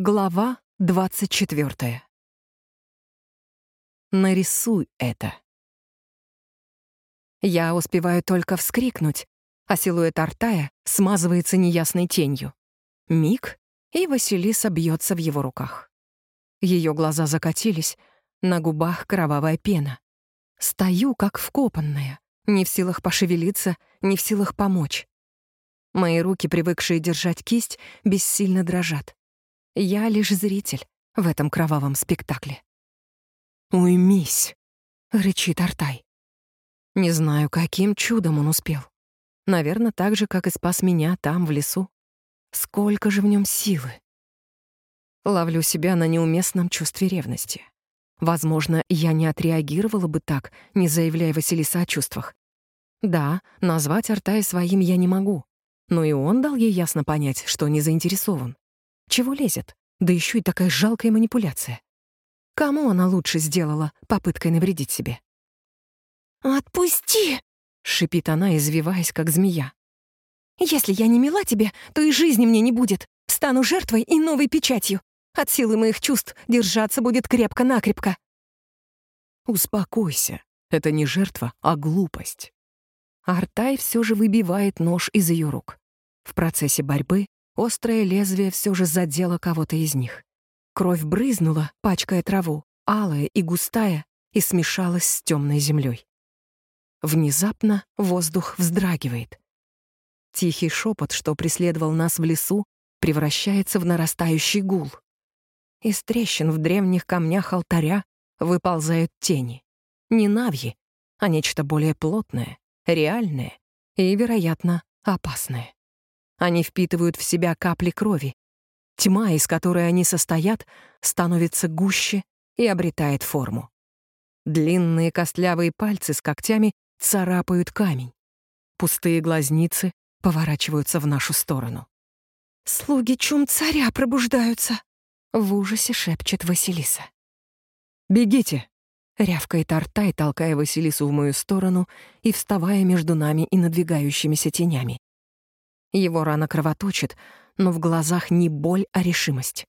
Глава 24. Нарисуй это. Я успеваю только вскрикнуть, а силуэт Артая смазывается неясной тенью. Миг, и Василиса бьется в его руках. Ее глаза закатились, на губах кровавая пена. Стою, как вкопанная, не в силах пошевелиться, не в силах помочь. Мои руки, привыкшие держать кисть, бессильно дрожат. Я лишь зритель в этом кровавом спектакле. «Уймись!» — рычит Артай. Не знаю, каким чудом он успел. Наверное, так же, как и спас меня там, в лесу. Сколько же в нем силы! Ловлю себя на неуместном чувстве ревности. Возможно, я не отреагировала бы так, не заявляя Василиса о чувствах. Да, назвать Артая своим я не могу, но и он дал ей ясно понять, что не заинтересован. Чего лезет? Да еще и такая жалкая манипуляция. Кому она лучше сделала попыткой навредить себе? «Отпусти!» — шипит она, извиваясь, как змея. «Если я не мила тебе, то и жизни мне не будет. Стану жертвой и новой печатью. От силы моих чувств держаться будет крепко-накрепко». «Успокойся. Это не жертва, а глупость». Артай все же выбивает нож из ее рук. В процессе борьбы Острое лезвие все же задело кого-то из них. Кровь брызнула, пачкая траву, алая и густая, и смешалась с темной землей. Внезапно воздух вздрагивает. Тихий шепот, что преследовал нас в лесу, превращается в нарастающий гул. Из трещин в древних камнях алтаря выползают тени. Не навьи, а нечто более плотное, реальное и, вероятно, опасное. Они впитывают в себя капли крови. Тьма, из которой они состоят, становится гуще и обретает форму. Длинные костлявые пальцы с когтями царапают камень. Пустые глазницы поворачиваются в нашу сторону. «Слуги чум царя пробуждаются!» — в ужасе шепчет Василиса. «Бегите!» — рявкает Артай, толкая Василису в мою сторону и вставая между нами и надвигающимися тенями. Его рана кровоточит, но в глазах не боль, а решимость.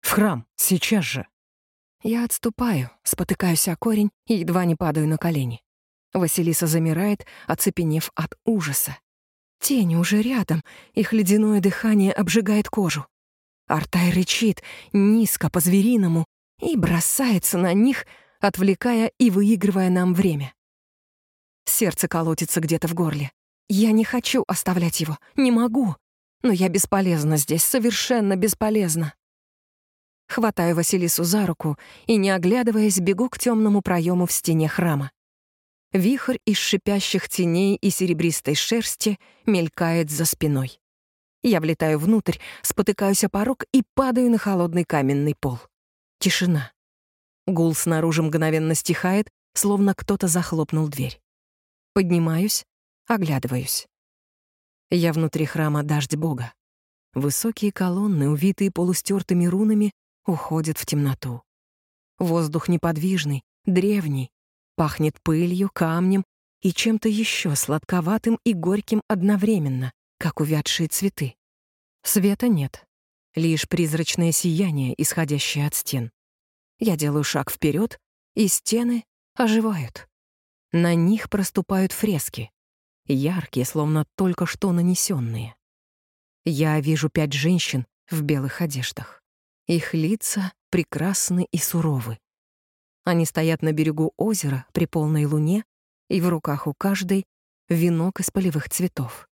«В храм! Сейчас же!» Я отступаю, спотыкаюсь о корень и едва не падаю на колени. Василиса замирает, оцепенев от ужаса. Тени уже рядом, их ледяное дыхание обжигает кожу. Артай рычит, низко, по-звериному, и бросается на них, отвлекая и выигрывая нам время. Сердце колотится где-то в горле. Я не хочу оставлять его, не могу. Но я бесполезна здесь, совершенно бесполезна. Хватаю Василису за руку и, не оглядываясь, бегу к темному проему в стене храма. Вихрь из шипящих теней и серебристой шерсти мелькает за спиной. Я влетаю внутрь, спотыкаюсь о порог и падаю на холодный каменный пол. Тишина. Гул снаружи мгновенно стихает, словно кто-то захлопнул дверь. Поднимаюсь, Оглядываюсь. Я внутри храма Дождь Бога. Высокие колонны, увитые полустертыми рунами, уходят в темноту. Воздух неподвижный, древний, пахнет пылью, камнем и чем-то еще сладковатым и горьким одновременно, как увядшие цветы. Света нет, лишь призрачное сияние, исходящее от стен. Я делаю шаг вперед, и стены оживают. На них проступают фрески яркие, словно только что нанесенные. Я вижу пять женщин в белых одеждах. Их лица прекрасны и суровы. Они стоят на берегу озера при полной луне, и в руках у каждой венок из полевых цветов.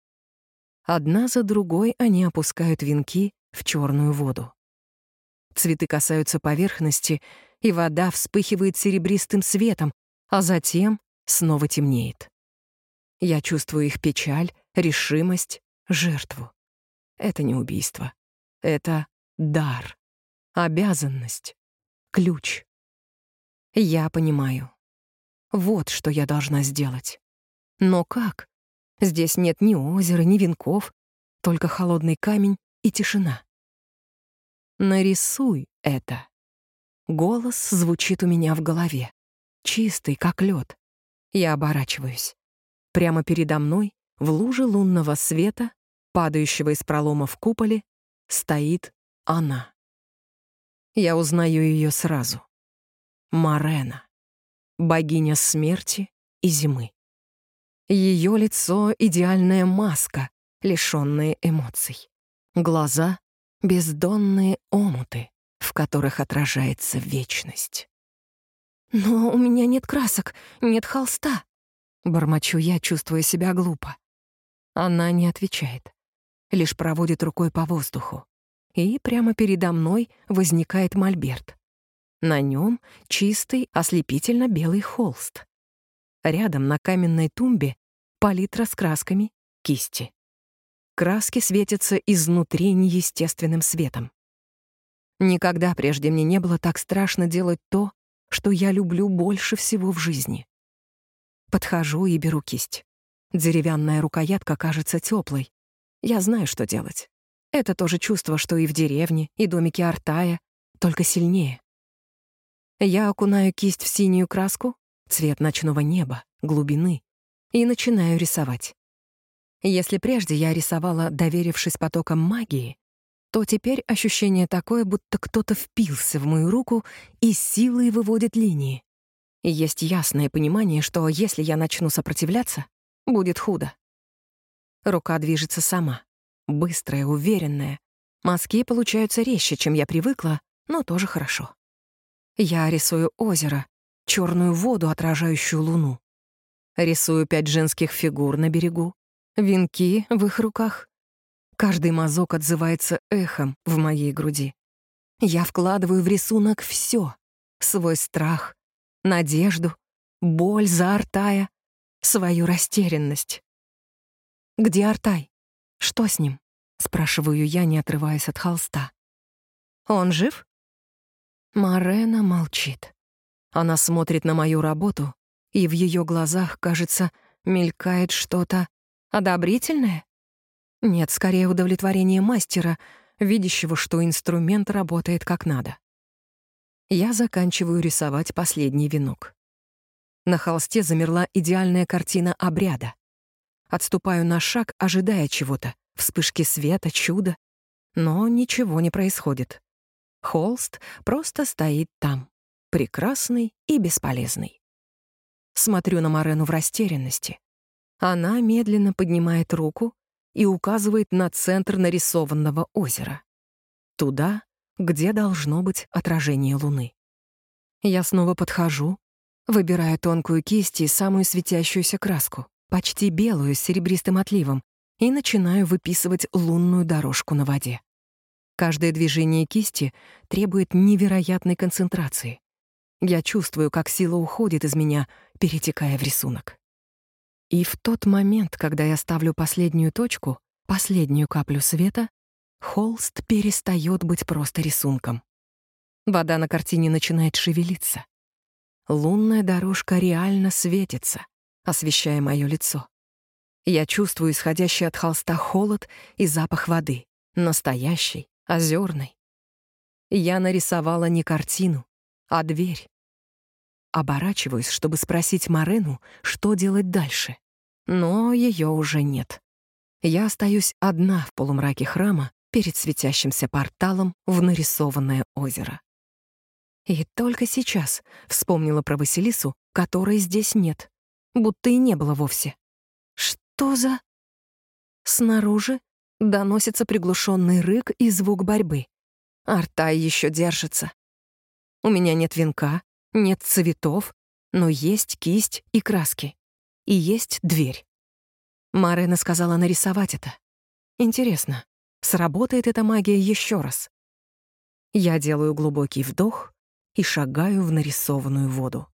Одна за другой они опускают венки в черную воду. Цветы касаются поверхности, и вода вспыхивает серебристым светом, а затем снова темнеет. Я чувствую их печаль, решимость, жертву. Это не убийство. Это дар, обязанность, ключ. Я понимаю. Вот что я должна сделать. Но как? Здесь нет ни озера, ни венков, только холодный камень и тишина. Нарисуй это. Голос звучит у меня в голове, чистый, как лед. Я оборачиваюсь. Прямо передо мной, в луже лунного света, падающего из пролома в куполе, стоит она. Я узнаю ее сразу. Марена, богиня смерти и зимы. Ее лицо — идеальная маска, лишённая эмоций. Глаза — бездонные омуты, в которых отражается вечность. «Но у меня нет красок, нет холста», — бормочу я, чувствуя себя глупо. Она не отвечает, лишь проводит рукой по воздуху. И прямо передо мной возникает мольберт. На нем чистый, ослепительно-белый холст. Рядом на каменной тумбе палитра с красками, кисти. Краски светятся изнутри неестественным светом. Никогда прежде мне не было так страшно делать то, что я люблю больше всего в жизни. Подхожу и беру кисть. Деревянная рукоятка кажется теплой. Я знаю, что делать. Это то же чувство, что и в деревне, и домике Артая, только сильнее. Я окунаю кисть в синюю краску, цвет ночного неба, глубины, и начинаю рисовать. Если прежде я рисовала, доверившись потокам магии, то теперь ощущение такое, будто кто-то впился в мою руку и силой выводит линии. И есть ясное понимание, что если я начну сопротивляться, будет худо. Рука движется сама, быстрая, уверенная. Мазки получаются резче, чем я привыкла, но тоже хорошо. Я рисую озеро, черную воду, отражающую луну. Рисую пять женских фигур на берегу, венки в их руках. Каждый мазок отзывается эхом в моей груди. Я вкладываю в рисунок все: свой страх, надежду, боль за Артая, свою растерянность. «Где Артай? Что с ним?» — спрашиваю я, не отрываясь от холста. «Он жив?» Марена молчит. Она смотрит на мою работу, и в ее глазах, кажется, мелькает что-то одобрительное. Нет, скорее удовлетворение мастера, видящего, что инструмент работает как надо. Я заканчиваю рисовать последний венок. На холсте замерла идеальная картина обряда. Отступаю на шаг, ожидая чего-то, вспышки света, чуда. Но ничего не происходит. Холст просто стоит там, прекрасный и бесполезный. Смотрю на Марену в растерянности. Она медленно поднимает руку и указывает на центр нарисованного озера. Туда, где должно быть отражение луны. Я снова подхожу, выбираю тонкую кисть и самую светящуюся краску, почти белую с серебристым отливом, и начинаю выписывать лунную дорожку на воде. Каждое движение кисти требует невероятной концентрации. Я чувствую, как сила уходит из меня, перетекая в рисунок. И в тот момент, когда я ставлю последнюю точку, последнюю каплю света, холст перестает быть просто рисунком. Вода на картине начинает шевелиться. Лунная дорожка реально светится, освещая мое лицо. Я чувствую исходящий от холста холод и запах воды, настоящий, озерной. Я нарисовала не картину, а дверь. Оборачиваюсь, чтобы спросить Марену, что делать дальше. Но ее уже нет. Я остаюсь одна в полумраке храма перед светящимся порталом в нарисованное озеро. И только сейчас вспомнила про Василису, которой здесь нет, будто и не было вовсе. Что за... Снаружи Доносится приглушенный рык и звук борьбы. Артай еще держится. У меня нет венка, нет цветов, но есть кисть и краски. И есть дверь. Марена сказала нарисовать это. Интересно, сработает эта магия еще раз? Я делаю глубокий вдох и шагаю в нарисованную воду.